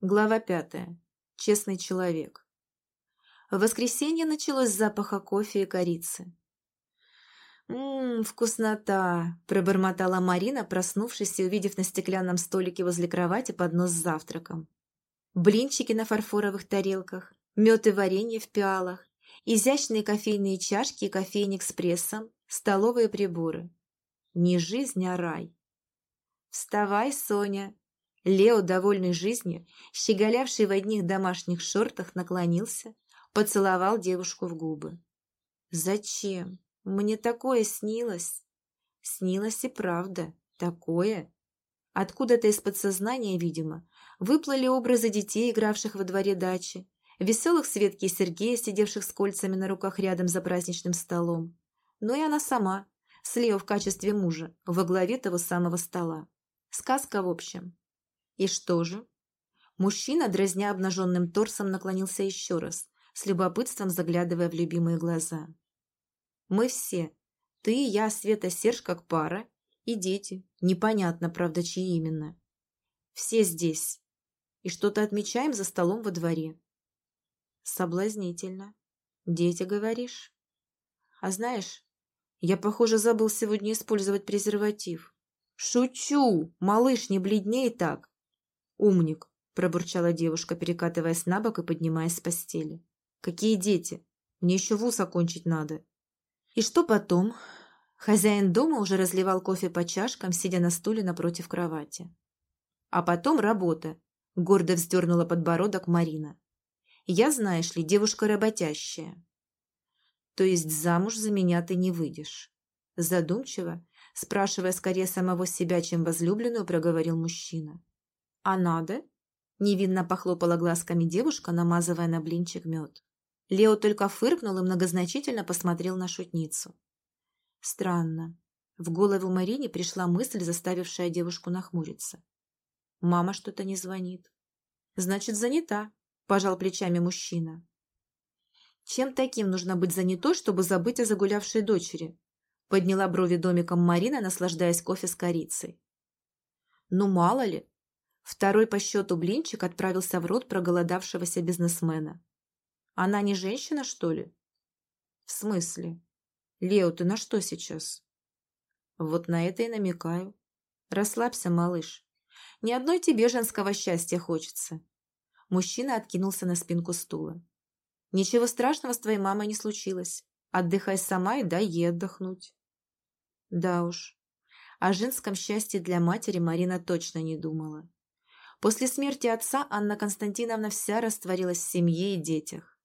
Глава пятая. Честный человек. В воскресенье началось с запаха кофе и корицы. «Ммм, вкуснота!» – пробормотала Марина, проснувшись и увидев на стеклянном столике возле кровати поднос с завтраком. Блинчики на фарфоровых тарелках, мед и варенье в пиалах, изящные кофейные чашки и кофейник с прессом, столовые приборы. Не жизнь, а рай. «Вставай, Соня!» Лео, довольный жизнью, щеголявший в одних домашних шортах, наклонился, поцеловал девушку в губы. «Зачем? Мне такое снилось!» Снилось и правда. Такое. Откуда-то из подсознания, видимо, выплыли образы детей, игравших во дворе дачи, веселых Светки и Сергея, сидевших с кольцами на руках рядом за праздничным столом. Ну и она сама, с Лео в качестве мужа, во главе того самого стола. Сказка, в общем. И что же? Мужчина, дразня обнаженным торсом, наклонился еще раз, с любопытством заглядывая в любимые глаза. «Мы все, ты, я, Света, Серж как пара, и дети, непонятно, правда, чьи именно. Все здесь. И что-то отмечаем за столом во дворе». «Соблазнительно. Дети, говоришь?» «А знаешь, я, похоже, забыл сегодня использовать презерватив». «Шучу! Малыш, не бледней так!» «Умник!» – пробурчала девушка, перекатываясь на бок и поднимаясь с постели. «Какие дети? Мне еще вуз окончить надо». И что потом? Хозяин дома уже разливал кофе по чашкам, сидя на стуле напротив кровати. А потом работа. Гордо вздернула подбородок Марина. Я, знаешь ли, девушка работящая. То есть замуж за меня ты не выйдешь. Задумчиво, спрашивая скорее самого себя, чем возлюбленную, проговорил мужчина. «А надо?» – невинно похлопала глазками девушка, намазывая на блинчик мед. Лео только фыркнул и многозначительно посмотрел на шутницу. Странно. В голову Марине пришла мысль, заставившая девушку нахмуриться. «Мама что-то не звонит». «Значит, занята», – пожал плечами мужчина. «Чем таким нужно быть занятой, чтобы забыть о загулявшей дочери?» Подняла брови домиком Марина, наслаждаясь кофе с корицей. Ну, мало ли. Второй по счету блинчик отправился в рот проголодавшегося бизнесмена. Она не женщина, что ли? В смысле? Лео, ты на что сейчас? Вот на это и намекаю. Расслабься, малыш. Ни одной тебе женского счастья хочется. Мужчина откинулся на спинку стула. Ничего страшного с твоей мамой не случилось. Отдыхай сама и дай ей отдохнуть. Да уж, о женском счастье для матери Марина точно не думала. После смерти отца Анна Константиновна вся растворилась в семье и детях.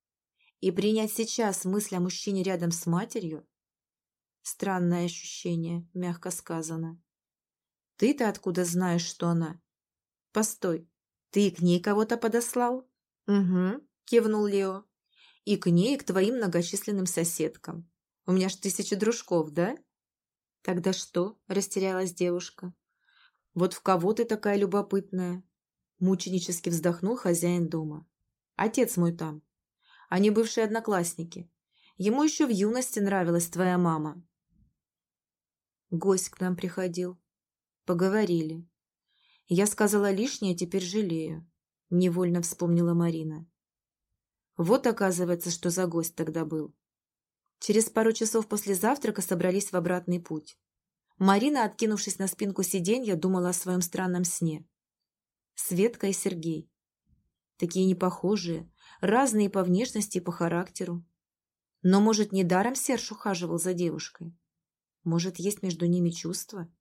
И принять сейчас мысль о мужчине рядом с матерью – странное ощущение, мягко сказано. Ты-то откуда знаешь, что она? Постой, ты к ней кого-то подослал? Угу, кивнул Лео. И к ней, и к твоим многочисленным соседкам. У меня ж тысяча дружков, да? «Тогда что?» – растерялась девушка. «Вот в кого ты такая любопытная?» Мученически вздохнул хозяин дома. «Отец мой там. Они бывшие одноклассники. Ему еще в юности нравилась твоя мама». Гость к нам приходил. Поговорили. Я сказала лишнее, теперь жалею. Невольно вспомнила Марина. Вот оказывается, что за гость тогда был. Через пару часов после завтрака собрались в обратный путь. Марина, откинувшись на спинку сиденья, думала о своем странном сне. Светка и Сергей. Такие непохожие, разные по внешности и по характеру. Но, может, недаром Серж ухаживал за девушкой? Может, есть между ними чувства?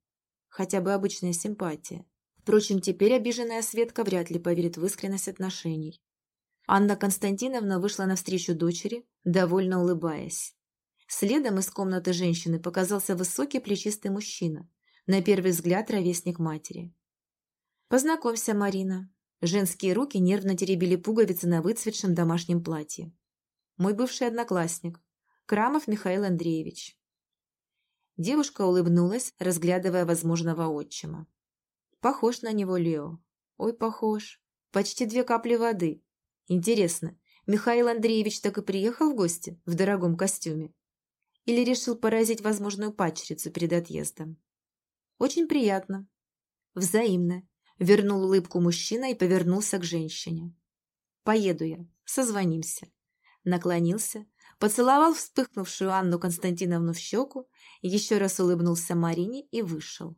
Хотя бы обычная симпатия. Впрочем, теперь обиженная Светка вряд ли поверит в искренность отношений. Анна Константиновна вышла навстречу дочери, довольно улыбаясь. Следом из комнаты женщины показался высокий плечистый мужчина, на первый взгляд ровесник матери. «Познакомься, Марина». Женские руки нервно теребили пуговицы на выцветшем домашнем платье. «Мой бывший одноклассник, Крамов Михаил Андреевич». Девушка улыбнулась, разглядывая возможного отчима. «Похож на него Лео. Ой, похож. Почти две капли воды. Интересно, Михаил Андреевич так и приехал в гости в дорогом костюме?» Или решил поразить возможную падчерицу перед отъездом? Очень приятно. Взаимно. Вернул улыбку мужчина и повернулся к женщине. «Поеду я. Созвонимся». Наклонился, поцеловал вспыхнувшую Анну Константиновну в щеку, еще раз улыбнулся Марине и вышел.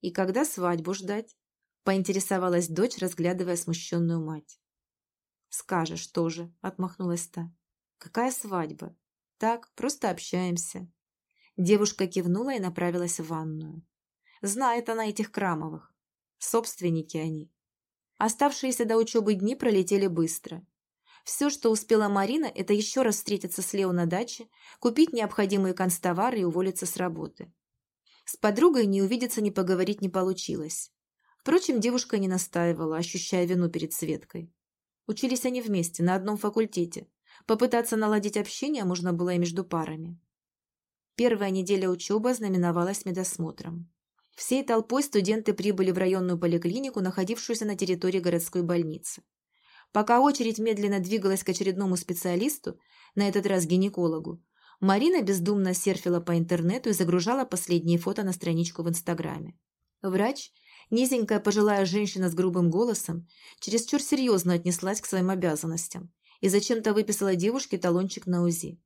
«И когда свадьбу ждать?» — поинтересовалась дочь, разглядывая смущенную мать. «Скажешь тоже», — отмахнулась та. «Какая свадьба? Так, просто общаемся». Девушка кивнула и направилась в ванную. Знает она этих Крамовых. Собственники они. Оставшиеся до учебы дни пролетели быстро. Все, что успела Марина, это еще раз встретиться с Лео на даче, купить необходимые констовары и уволиться с работы. С подругой не увидеться, не поговорить не получилось. Впрочем, девушка не настаивала, ощущая вину перед Светкой. Учились они вместе, на одном факультете. Попытаться наладить общение можно было и между парами. Первая неделя учебы знаменовалась медосмотром. Всей толпой студенты прибыли в районную поликлинику, находившуюся на территории городской больницы. Пока очередь медленно двигалась к очередному специалисту, на этот раз гинекологу, Марина бездумно серфила по интернету и загружала последние фото на страничку в Инстаграме. Врач, низенькая пожилая женщина с грубым голосом, чересчур серьезно отнеслась к своим обязанностям и зачем-то выписала девушке талончик на УЗИ.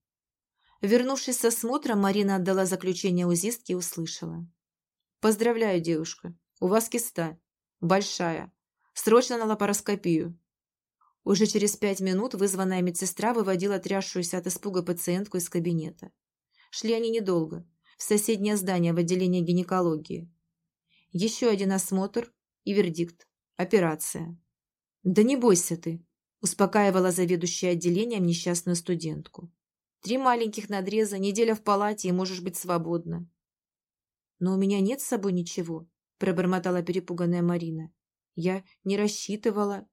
Вернувшись с осмотра, Марина отдала заключение узистке и услышала. «Поздравляю, девушка. У вас киста. Большая. Срочно на лапароскопию». Уже через пять минут вызванная медсестра выводила трясшуюся от испуга пациентку из кабинета. Шли они недолго. В соседнее здание в отделение гинекологии. Еще один осмотр и вердикт. Операция. «Да не бойся ты», – успокаивала заведующая отделением несчастную студентку. «Три маленьких надреза, неделя в палате, и можешь быть свободна. «Но у меня нет с собой ничего», – пробормотала перепуганная Марина. «Я не рассчитывала».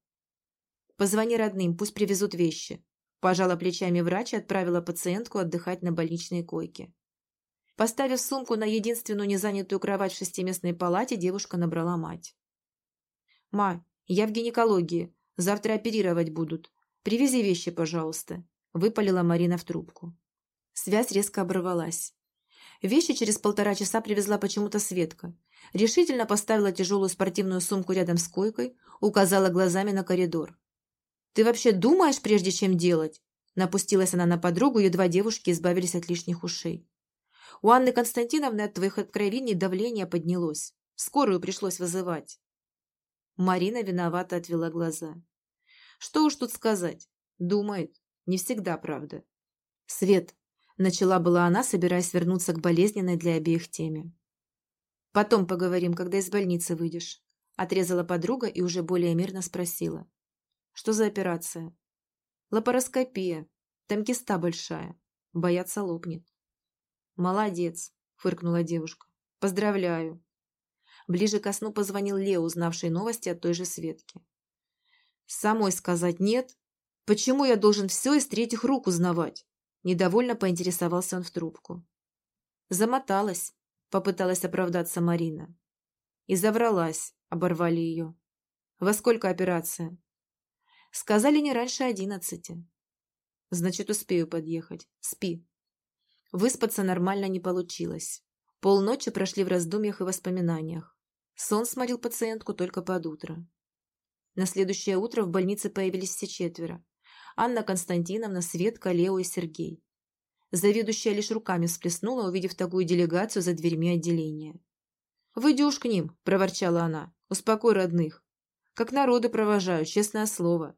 «Позвони родным, пусть привезут вещи», – пожала плечами врач и отправила пациентку отдыхать на больничной койке. Поставив сумку на единственную незанятую кровать в шестиместной палате, девушка набрала мать. «Ма, я в гинекологии. Завтра оперировать будут. Привези вещи, пожалуйста», – выпалила Марина в трубку. Связь резко оборвалась. Вещи через полтора часа привезла почему-то Светка. Решительно поставила тяжелую спортивную сумку рядом с койкой, указала глазами на коридор. «Ты вообще думаешь, прежде чем делать?» Напустилась она на подругу, едва девушки избавились от лишних ушей. «У Анны Константиновны от твоих откровений давление поднялось. Скорую пришлось вызывать». Марина виновато отвела глаза. «Что уж тут сказать? Думает. Не всегда, правда». «Свет, Начала была она, собираясь вернуться к болезненной для обеих теме. «Потом поговорим, когда из больницы выйдешь», – отрезала подруга и уже более мирно спросила. «Что за операция?» «Лапароскопия. Там киста большая. Бояться лопнет». «Молодец», – фыркнула девушка. «Поздравляю». Ближе ко сну позвонил Лео, узнавший новости от той же Светки. «Самой сказать нет? Почему я должен все из третьих рук узнавать?» Недовольно поинтересовался он в трубку. Замоталась, попыталась оправдаться Марина. И завралась, оборвали ее. Во сколько операция? Сказали не раньше одиннадцати. Значит, успею подъехать. Спи. Выспаться нормально не получилось. Полночи прошли в раздумьях и воспоминаниях. Сон сморил пациентку только под утро. На следующее утро в больнице появились все четверо. Анна Константиновна, Светка, Лео и Сергей. Заведующая лишь руками всплеснула, увидев такую делегацию за дверьми отделения. «Выйди к ним», – проворчала она. «Успокой родных. Как народы провожаю, честное слово».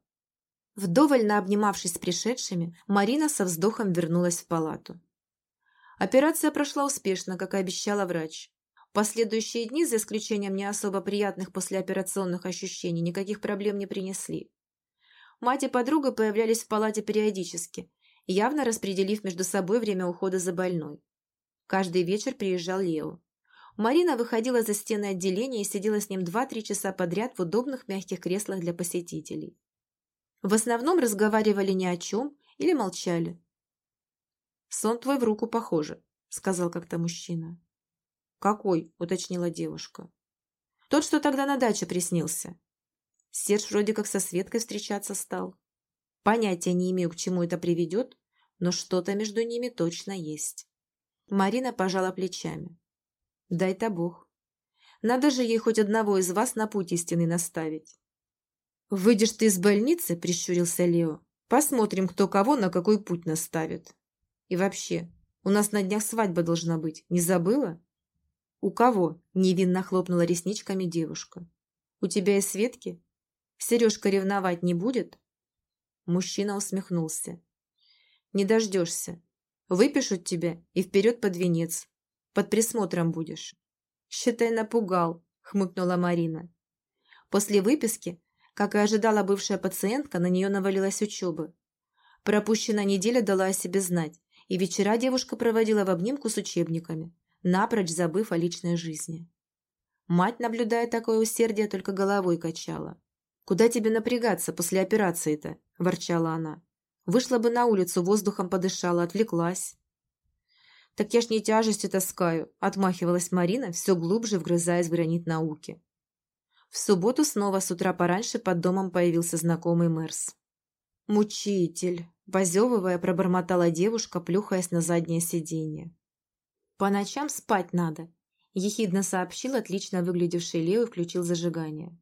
Вдоволь обнимавшись с пришедшими, Марина со вздохом вернулась в палату. Операция прошла успешно, как и обещала врач. Последующие дни, за исключением не особо приятных послеоперационных ощущений, никаких проблем не принесли. Мать и подруга появлялись в палате периодически, явно распределив между собой время ухода за больной. Каждый вечер приезжал Лео. Марина выходила за стены отделения и сидела с ним 2-3 часа подряд в удобных мягких креслах для посетителей. В основном разговаривали ни о чем или молчали. «Сон твой в руку похоже», — сказал как-то мужчина. «Какой?» — уточнила девушка. «Тот, что тогда на даче приснился. Серж вроде как со Светкой встречаться стал. Понятия не имею, к чему это приведет, но что-то между ними точно есть. Марина пожала плечами. Дай-то Бог. Надо же ей хоть одного из вас на путь истинный наставить. «Выйдешь ты из больницы?» – прищурился Лео. «Посмотрим, кто кого на какой путь наставит. И вообще, у нас на днях свадьба должна быть. Не забыла?» «У кого?» – невинно хлопнула ресничками девушка. «У тебя и Светки? Сережка ревновать не будет?» Мужчина усмехнулся. «Не дождешься. Выпишут тебя и вперед под венец. Под присмотром будешь». «Считай, напугал», – хмыкнула Марина. После выписки как и ожидала бывшая пациентка, на нее навалилась учеба. Пропущенная неделя дала о себе знать, и вечера девушка проводила в обнимку с учебниками, напрочь забыв о личной жизни. Мать, наблюдая такое усердие, только головой качала. «Куда тебе напрягаться после операции-то?» – ворчала она. «Вышла бы на улицу, воздухом подышала, отвлеклась». «Так я ж не тяжести таскаю», – отмахивалась Марина, все глубже вгрызаясь в гранит науки. В субботу снова с утра пораньше под домом появился знакомый Мерс. «Мучитель!» – позевывая, пробормотала девушка, плюхаясь на заднее сиденье. «По ночам спать надо», – ехидно сообщил отлично выглядевший Лео и включил зажигание.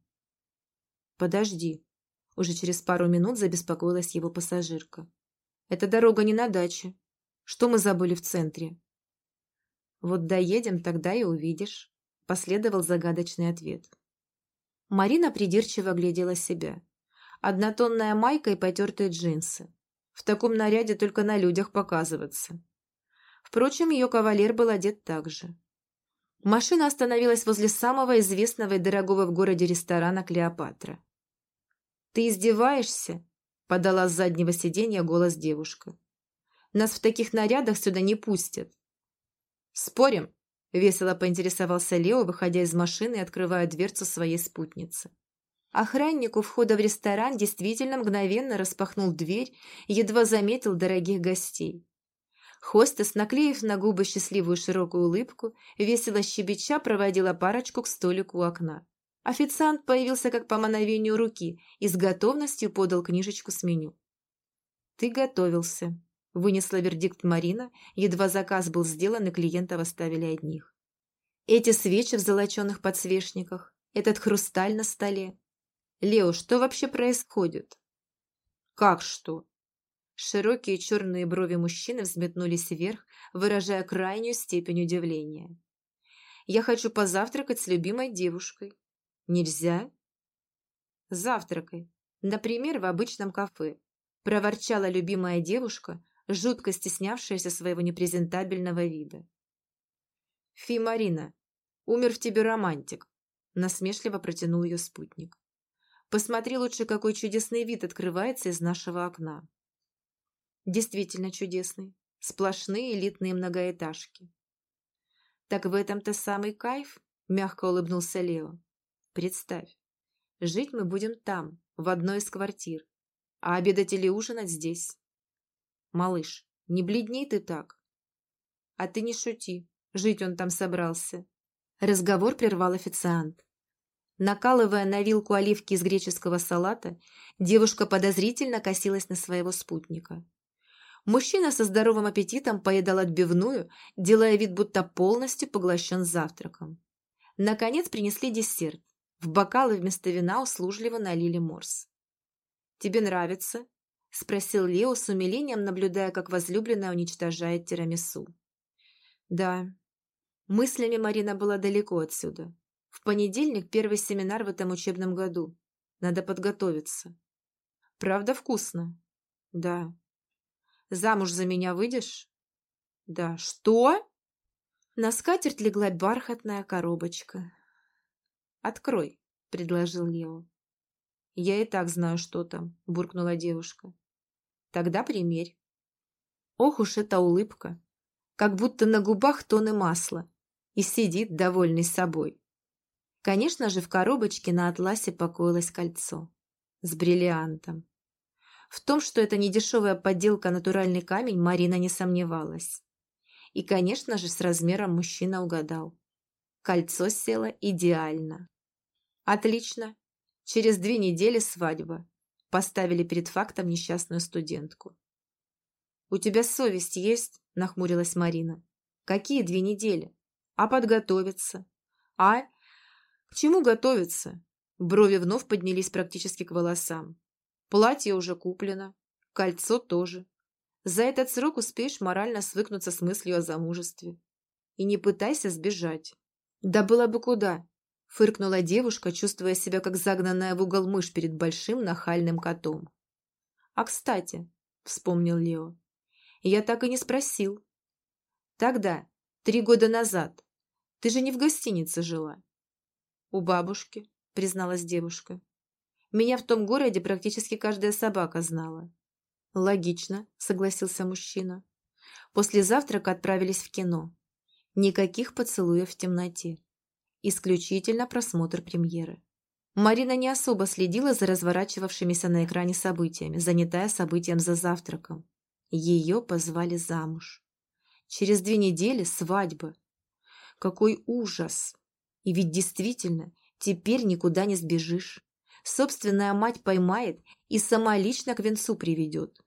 «Подожди», – уже через пару минут забеспокоилась его пассажирка. «Эта дорога не на даче. Что мы забыли в центре?» «Вот доедем, тогда и увидишь», – последовал загадочный ответ. Марина придирчиво глядела себя. Однотонная майка и потертые джинсы. В таком наряде только на людях показываться. Впрочем, ее кавалер был одет так же. Машина остановилась возле самого известного и дорогого в городе ресторана «Клеопатра». «Ты издеваешься?» – подала с заднего сиденья голос девушка. «Нас в таких нарядах сюда не пустят». «Спорим?» Весело поинтересовался Лео, выходя из машины и открывая дверцу своей спутницы. Охранник у входа в ресторан действительно мгновенно распахнул дверь едва заметил дорогих гостей. Хостес, наклеив на губы счастливую широкую улыбку, весело щебеча проводила парочку к столику у окна. Официант появился как по мановению руки и с готовностью подал книжечку с меню. «Ты готовился», Вынесла вердикт Марина, едва заказ был сделан и клиентов оставили одних. Эти свечи в золоченных подсвечниках, этот хрусталь на столе. Лео, что вообще происходит? Как что? Широкие черные брови мужчины взметнулись вверх, выражая крайнюю степень удивления. Я хочу позавтракать с любимой девушкой. Нельзя? Завтракай. Например, в обычном кафе. Проворчала любимая девушка, жутко стеснявшаяся своего непрезентабельного вида. «Фи, Марина, умер в тебе романтик», – насмешливо протянул ее спутник. «Посмотри лучше, какой чудесный вид открывается из нашего окна». Действительно чудесный. Сплошные элитные многоэтажки. «Так в этом-то самый кайф?» – мягко улыбнулся Лео. «Представь, жить мы будем там, в одной из квартир, а обедать или ужинать здесь. «Малыш, не бледней ты так!» «А ты не шути, жить он там собрался!» Разговор прервал официант. Накалывая на вилку оливки из греческого салата, девушка подозрительно косилась на своего спутника. Мужчина со здоровым аппетитом поедал отбивную, делая вид, будто полностью поглощен завтраком. Наконец принесли десерт. В бокалы вместо вина услужливо налили морс. «Тебе нравится?» – спросил Лео с умилением, наблюдая, как возлюбленная уничтожает тирамису. «Да». Мыслями Марина была далеко отсюда. В понедельник первый семинар в этом учебном году. Надо подготовиться. «Правда вкусно?» «Да». «Замуж за меня выйдешь?» «Да». «Что?» На скатерть легла бархатная коробочка. «Открой», — предложил Лео. «Я и так знаю, что там», — буркнула девушка. Тогда примерь. Ох уж эта улыбка. Как будто на губах тоны масла. И сидит, довольный собой. Конечно же, в коробочке на атласе покоилось кольцо. С бриллиантом. В том, что это не дешевая подделка натуральный камень, Марина не сомневалась. И, конечно же, с размером мужчина угадал. Кольцо село идеально. Отлично. Через две недели свадьба поставили перед фактом несчастную студентку. «У тебя совесть есть?» – нахмурилась Марина. «Какие две недели? А подготовиться? А? чему готовиться? Брови вновь поднялись практически к волосам. Платье уже куплено, кольцо тоже. За этот срок успеешь морально свыкнуться с мыслью о замужестве. И не пытайся сбежать. Да было бы куда, фыркнула девушка, чувствуя себя как загнанная в угол мышь перед большим нахальным котом. А кстати, вспомнил Лео, я так и не спросил. Тогда, три года назад, ты же не в гостинице жила. У бабушки, призналась девушка. Меня в том городе практически каждая собака знала. Логично, согласился мужчина. После завтрака отправились в кино. Никаких поцелуев в темноте. Исключительно просмотр премьеры. Марина не особо следила за разворачивавшимися на экране событиями, занятая событием за завтраком. Ее позвали замуж. Через две недели свадьба. Какой ужас! И ведь действительно, Теперь никуда не сбежишь. Собственная мать поймает и сама лично к венцу приведет.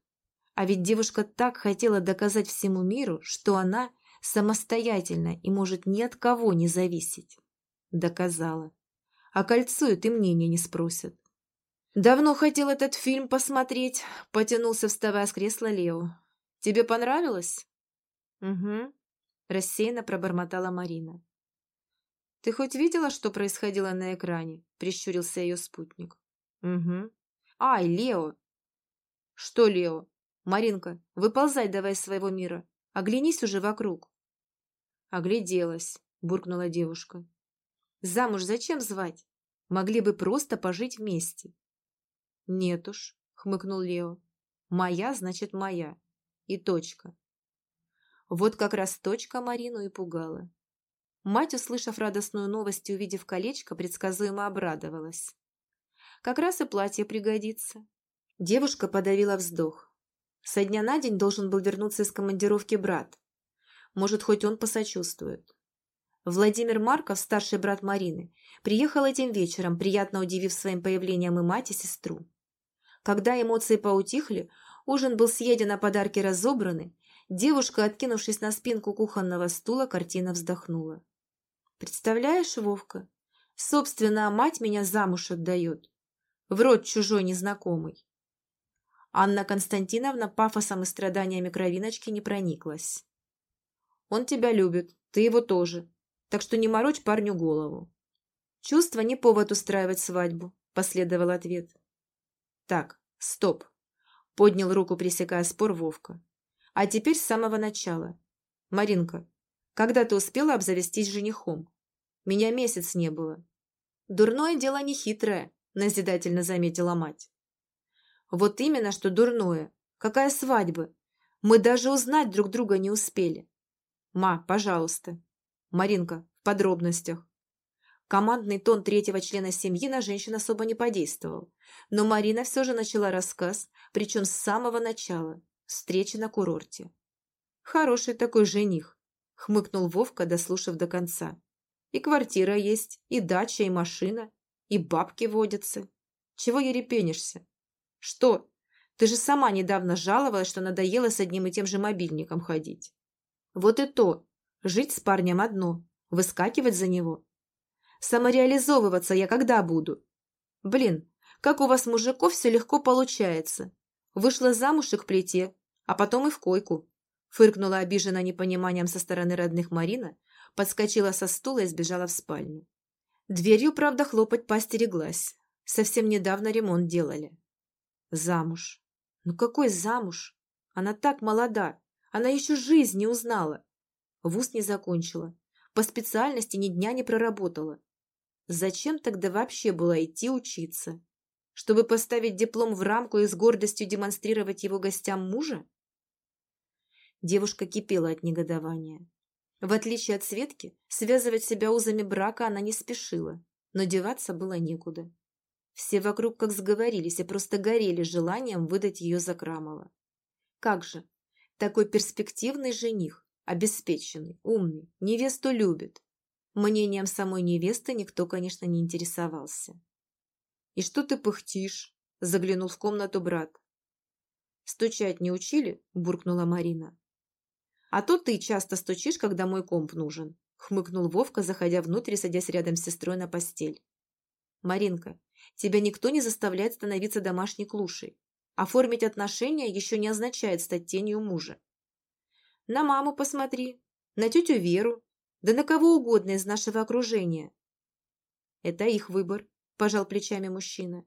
А ведь девушка так хотела доказать всему миру, что она самостоятельна и может ни от кого не зависеть. Доказала. А кольцуют и мнения не спросят. «Давно хотел этот фильм посмотреть», — потянулся, вставая с кресла Лео. «Тебе понравилось?» «Угу», — рассеянно пробормотала Марина. «Ты хоть видела, что происходило на экране?» – прищурился ее спутник. «Угу. Ай, Лео!» «Что, Лео? Маринка, выползай давай из своего мира. Оглянись уже вокруг». «Огляделась», – буркнула девушка. «Замуж зачем звать? Могли бы просто пожить вместе». «Нет уж», – хмыкнул Лео. «Моя, значит, моя. И точка». Вот как раз точка Марину и пугала. Мать, услышав радостную новость и увидев колечко, предсказуемо обрадовалась. Как раз и платье пригодится. Девушка подавила вздох. Со дня на день должен был вернуться из командировки брат. Может, хоть он посочувствует. Владимир Марков, старший брат Марины, приехал этим вечером, приятно удивив своим появлением и мать, и сестру. Когда эмоции поутихли, ужин был съеден, а подарки разобраны, девушка, откинувшись на спинку кухонного стула, картина вздохнула. Представляешь, Вовка, собственная мать меня замуж отдает. В рот чужой незнакомый. Анна Константиновна пафосом и страданиями кровиночки не прониклась. Он тебя любит, ты его тоже, так что не морочь парню голову. Чувство не повод устраивать свадьбу, последовал ответ. Так, стоп, поднял руку, пресекая спор Вовка. А теперь с самого начала. Маринка, когда ты успела обзавестись женихом? Меня месяц не было. Дурное дело не хитрое, назидательно заметила мать. Вот именно, что дурное. Какая свадьба? Мы даже узнать друг друга не успели. Ма, пожалуйста. Маринка, в подробностях. Командный тон третьего члена семьи на женщин особо не подействовал. Но Марина все же начала рассказ, причем с самого начала. Встречи на курорте. Хороший такой жених хмыкнул Вовка, дослушав до конца. И квартира есть, и дача, и машина, и бабки водятся. Чего ерепенишься? Что? Ты же сама недавно жаловалась, что надоело с одним и тем же мобильником ходить. Вот и то. Жить с парнем одно, выскакивать за него. Самореализовываться я когда буду? Блин, как у вас, мужиков, все легко получается. Вышла замуж и к плите, а потом и в койку. Фыркнула обиженно непониманием со стороны родных Марина, подскочила со стула и сбежала в спальню. Дверью, правда, хлопать постереглась. Совсем недавно ремонт делали. Замуж. Ну какой замуж? Она так молода. Она еще жизнь не узнала. Вуз не закончила. По специальности ни дня не проработала. Зачем тогда вообще было идти учиться? Чтобы поставить диплом в рамку и с гордостью демонстрировать его гостям мужа? Девушка кипела от негодования. В отличие от Светки, связывать себя узами брака она не спешила, но деваться было некуда. Все вокруг как сговорились и просто горели желанием выдать ее за Крамова. Как же, такой перспективный жених, обеспеченный, умный, невесту любит. Мнением самой невесты никто, конечно, не интересовался. «И что ты пыхтишь?» – заглянул в комнату брат. «Стучать не учили?» – буркнула Марина. А то ты часто стучишь, когда мой комп нужен. хмыкнул Вовка, заходя внутрь и садясь рядом с сестрой на постель. «Маринка, тебя никто не заставляет становиться домашней клушей. Оформить отношения еще не означает стать тенью мужа. На маму посмотри, на тетю Веру, да на кого угодно из нашего окружения. Это их выбор, пожал плечами мужчина.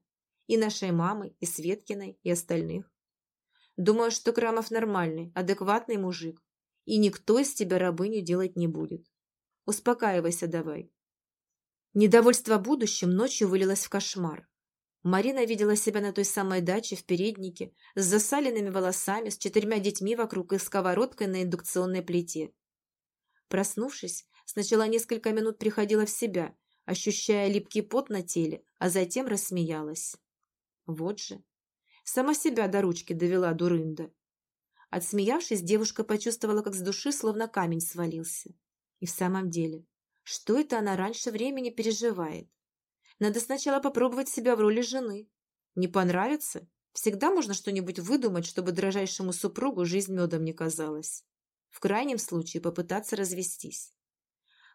И нашей мамы, и Светкиной, и остальных. Думаю, что Крамов нормальный, адекватный мужик, и никто из тебя рабыню делать не будет. Успокаивайся давай. Недовольство будущим ночью вылилось в кошмар. Марина видела себя на той самой даче в переднике, с засаленными волосами, с четырьмя детьми вокруг и сковородкой на индукционной плите. Проснувшись, сначала несколько минут приходила в себя, ощущая липкий пот на теле, а затем рассмеялась. Вот же. Сама себя до ручки довела дурында. Отсмеявшись, девушка почувствовала, как с души словно камень свалился. И в самом деле, что это она раньше времени переживает? Надо сначала попробовать себя в роли жены. Не понравится? Всегда можно что-нибудь выдумать, чтобы дрожайшему супругу жизнь медом не казалась. В крайнем случае попытаться развестись.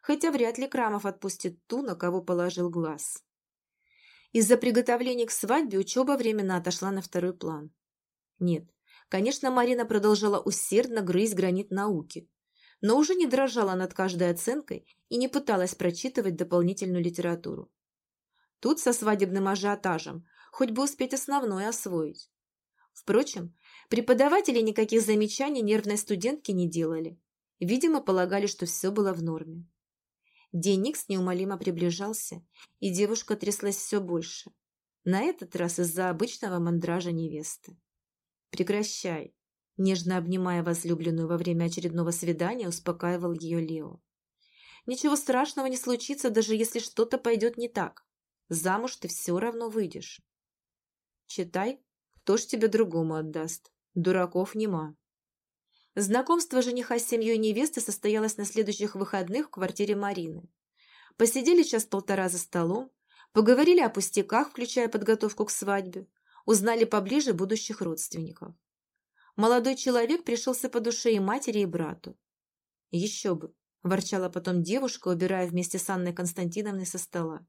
Хотя вряд ли Крамов отпустит ту, на кого положил глаз. Из-за приготовлений к свадьбе учеба временно отошла на второй план. Нет, конечно, Марина продолжала усердно грызть гранит науки, но уже не дрожала над каждой оценкой и не пыталась прочитывать дополнительную литературу. Тут со свадебным ажиотажем, хоть бы успеть основное освоить. Впрочем, преподаватели никаких замечаний нервной студентке не делали. Видимо, полагали, что все было в норме. День Никс неумолимо приближался, и девушка тряслась все больше. На этот раз из-за обычного мандража невесты. «Прекращай!» Нежно обнимая возлюбленную во время очередного свидания, успокаивал ее Лео. «Ничего страшного не случится, даже если что-то пойдет не так. Замуж ты все равно выйдешь. Читай, кто ж тебе другому отдаст. Дураков нема. Знакомство жениха с семьей невесты состоялось на следующих выходных в квартире Марины. Посидели час-полтора за столом, поговорили о пустяках, включая подготовку к свадьбе, узнали поближе будущих родственников. Молодой человек пришелся по душе и матери, и брату. «Еще бы!» – ворчала потом девушка, убирая вместе с Анной Константиновной со стола.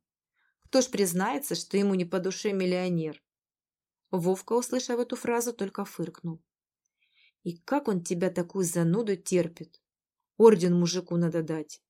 Кто ж признается, что ему не по душе миллионер? Вовка, услышав эту фразу, только фыркнул. И как он тебя такую зануду терпит? Орден мужику надо дать.